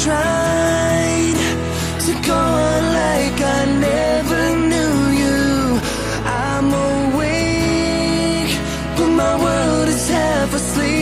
Tried to go on like I never knew you. I'm awake, but my world is half asleep.